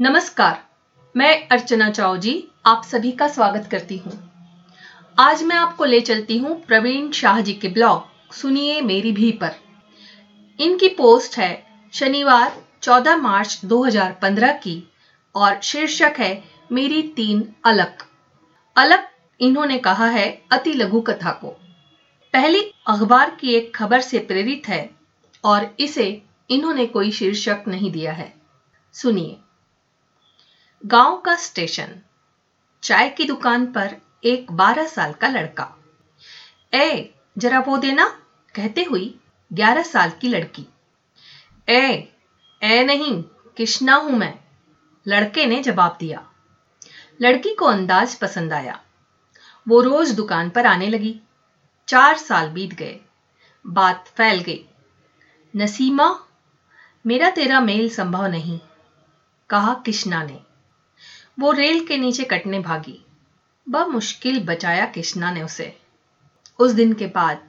नमस्कार, मैं अर्चना चाओ जी आप सभी का स्वागत करती हूँ। आज मैं आपको ले चलती हूँ प्रवीण शाह जी के ब्लॉग, सुनिए मेरी भी पर। इनकी पोस्ट है शनिवार 14 मार्च 2015 की और शीर्षक है मेरी तीन अलग। अलग इन्होंने कहा है अति लघु कथा को। पहली अखबार की एक खबर से प्रेरित है और इसे इन्होंने कोई शीर्षक नहीं दिया है। सुनिए। गाँव का स्टेशन। चाय की दुकान पर एक बारह साल का लड़का। ए, जरा वो देना, कहते हुई ग्यारह साल की लड़की। ए ए नहीं किश्ना हूँ मैं, लड़के ने जवाब दिया। लड़की को अंदाज पसंद आया। वो रोज दुकान पर आने लगी। चार साल बीत गए। बात फैल गई। नसीमा, मेरा तेरा मेल संभव नहीं, कहा किश्ना ने। वो रेल के नीचे कटने भागी। मुश्किल बचाया कृष्णा ने उसे। उस दिन के बाद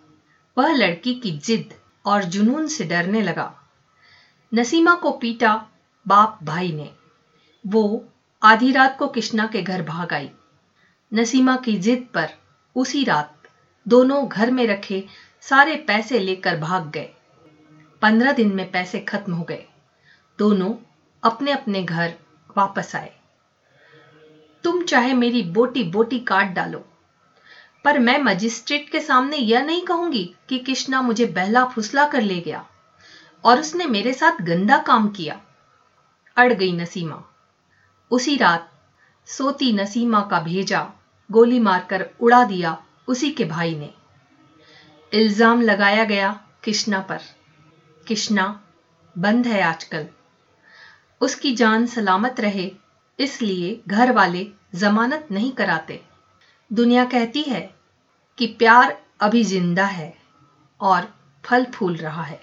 वह लड़की की जिद और जुनून से डरने लगा। नसीमा को पीटा बाप भाई ने। वो आधी रात को कृष्णा के घर भाग आई। नसीमा की जिद पर उसी रात दोनों घर में रखे सारे पैसे लेकर भाग गए। पंद्रह दिन में पैसे खत्म हो गए। दोनों अपने अपने घर वापस आए। तुम चाहे मेरी बोटी बोटी काट डालो। पर मैं मजिस्ट्रेट के सामने यह नहीं कहूँगी कि कृष्णा मुझे बहला फुसला कर ले गया और उसने मेरे साथ गंदा काम किया। अड़ गई नसीमा। उसी रात सोती नसीमा का भेजा, गोली मारकर उड़ा दिया उसी के भाई ने। इल्ज़ाम लगाया गया कृष्णा पर। कृष्णा, बंद है आजकल। उसकी जान सलामत रहे इसलिए घर वाले जमानत नहीं कराते। दुनिया कहती है कि प्यार अभी ज़िंदा है और फल फूल रहा है।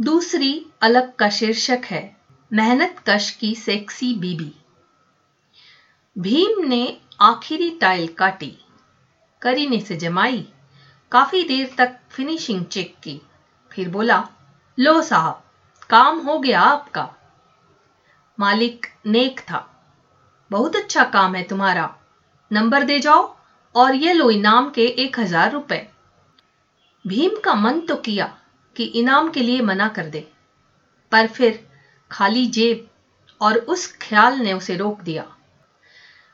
दूसरी अलग का शीर्षक है, मेहनत कश की सेक्सी बीबी। भीम ने आखिरी टाइल काटी, करीने से जमाई, काफ़ी देर तक फिनिशिंग चेक की, फिर बोला, लो साहब, काम हो गया आपका। मालिक नेक था। बहुत अच्छा काम है तुम्हारा। नंबर दे जाओ और ये लो इनाम के एक हज़ार रुपए। भीम का मन तो किया कि इनाम के लिए मना कर दे, पर फिर खाली जेब और उस ख्याल ने उसे रोक दिया।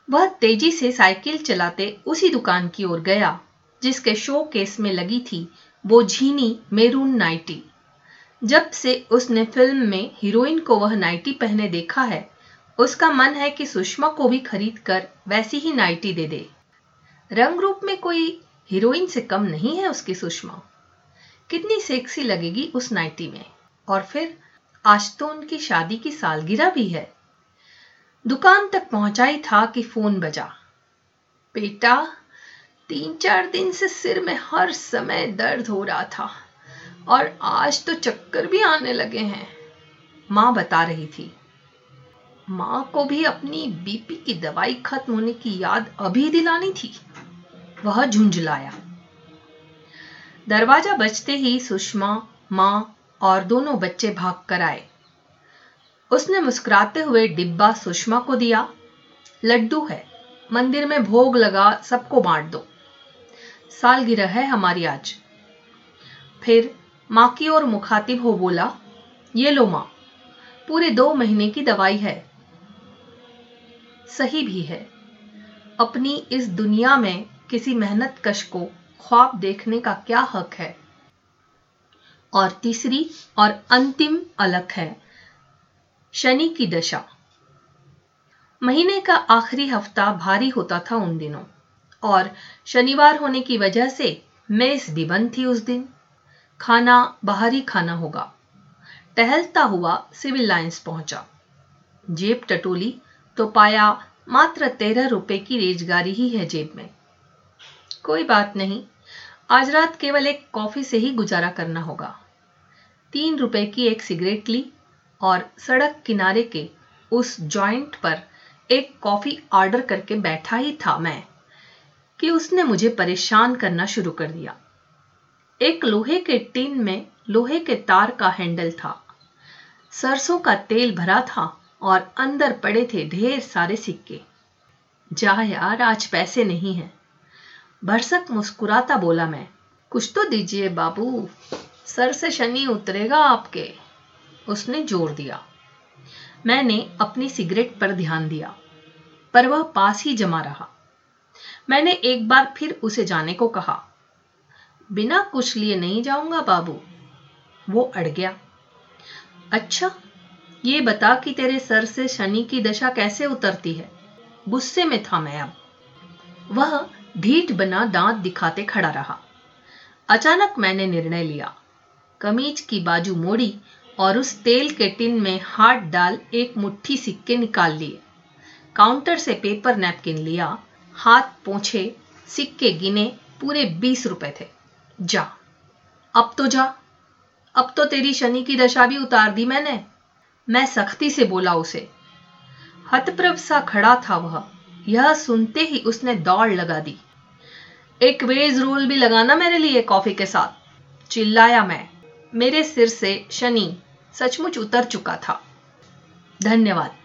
वह तेज़ी से साइकिल चलाते उसी दुकान की ओर गया, जिसके शो केस में लगी थी वो झीनी मेरून नाइटी। जब से उसने फ़िल्म में हीरोइन को वह नाइटी पहने देखा है, उसका मन है कि सुषमा को भी खरीद कर वैसी ही नाइटी दे दे। रंग रूप में कोई हीरोइन से कम नहीं है उसकी सुषमा। कितनी सेक्सी लगेगी उस नाइटी में। और फिर, आज तो उनकी शादी की सालगिरह भी है। दुकान तक पहुँचा ही था कि फ़ोन बजा। बेटा, तीन चार दिन से सिर में हर समय दर्द हो रहा था। और आज तो चक्कर भी आने लगे हैं। माँ बता रही थी। माँ को भी अपनी बीपी की दवाई खत्म होने की याद अभी दिलानी थी। वह झुंझलाया। दरवाज़ा बजते ही सुषमा, माँ और दोनों बच्चे भाग कर आए। उसने मुस्कुराते हुए डिब्बा सुषमा को दिया। लड्डू है, मंदिर में भोग लगा सबको बांट दो। सालगिरह है हमारी आज। फिर माँ की ओर मुखातिब हो बोला, ये लो माँ, पूरे दो महीने की दवाई है। सही भी है। अपनी इस दुनिया में किसी मेहनत कश को ख्वाब देखने का क्या हक है? और तीसरी और अंतिम अलग है, शनि की दशा। महीने का आखिरी हफ़्ता भारी होता था उन दिनों, और शनिवार होने की वजह से मेज भी बंद थी उस दिन। खाना बाहरी खाना होगा। टहलता हुआ सिविल लाइंस पहुँचा। जेब टटोली तो पाया मात्र तेरह रुपए की रेजगारी ही है जेब में। कोई बात नहीं, आज रात केवल एक कॉफ़ी से ही गुजारा करना होगा। तीन रुपए की एक सिगरेट ली और सड़क किनारे के उस जॉइंट पर एक कॉफ़ी ऑर्डर करके बैठा ही था मैं, कि उसने मुझे परेशान करना शुरू कर दिया। एक लोहे के टिन में लोहे के तार का हैंडल था। सरसों का तेल भरा था और अंदर पड़े थे ढेर सारे सिक्के। जा यार, आज पैसे नहीं हैं। भरसक मुस्कुराता बोला मैं, कुछ तो दीजिए बाबू, सर से शनि उतरेगा आपके। उसने ज़ोर दिया। मैंने अपनी सिगरेट पर ध्यान दिया, पर वह पास ही जमा रहा। मैंने एक बार फिर उसे जाने को कहा। बिना कुछ लिए नहीं जाऊँगा बाबू। वो अड़ गया। अच्छा ये बता कि तेरे सर से शनि की दशा कैसे उतरती है? गुस्से में था मैं अब। वह ढीठ बना दांत दिखाते खड़ा रहा। अचानक मैंने निर्णय लिया। कमीज की बाजू मोड़ी और उस तेल के टिन में हाथ डाल एक मुट्ठी सिक्के निकाल लिए। काउंटर से पेपर नैपकिन लिया। हाथ पोछे, सिक्के गिने, पूरे बीस रुपए थे। जा। अब तो जा। अब तो तेरी शनि की दशा भी उतार दी मैंने। मैं सख्ती से बोला उसे। हतप्रभ सा खड़ा था वह। यह सुनते ही उसने दौड़ लगा दी। एक वेज रोल भी लगाना मेरे लिए कॉफ़ी के साथ। चिल्लाया मैं। मेरे सिर से शनि सचमुच उतर चुका था। धन्यवाद।